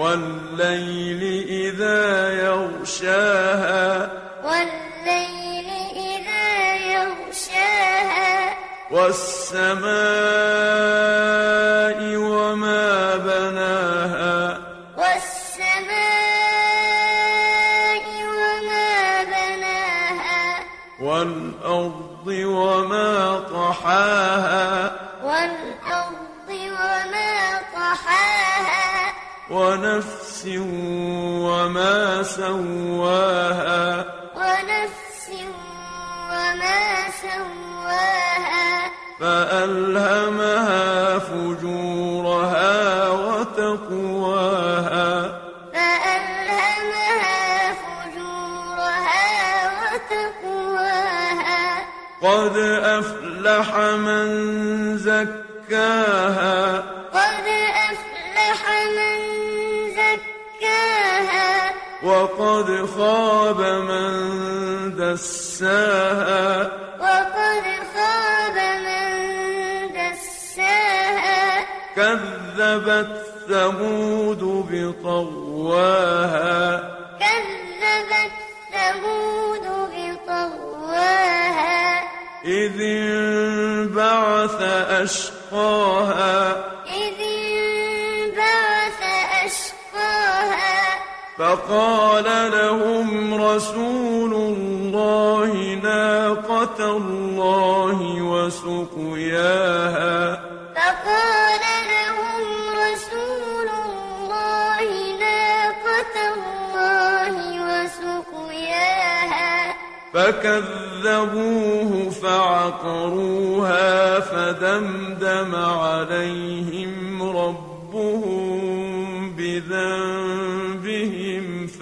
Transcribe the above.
والليل إذا يغشاها. والليل إذا يغشاها. والسماء وما بناها. والسماء وما بناها. والأرض وما طحاها. والأرض وما ونفس وما سواها. ونفس وما سواها. فألهمها فجورها وتقواها. فألهمها فجورها وتقواها. قد أفلح من زكاها. قد أفلح وقد خاب من دساها. وقد خاب من دساها. كذبت ثمود بطغواها. كذبت ثمود بطغواها. إذ انبعث أشقاها. إذ فقال لهم رسول الله ناقة الله وسقياها. فقال لهم رسول الله ناقة الله وسقياها. فكذبوه فعقروها فدمدم عليهم ربهم بذنبهم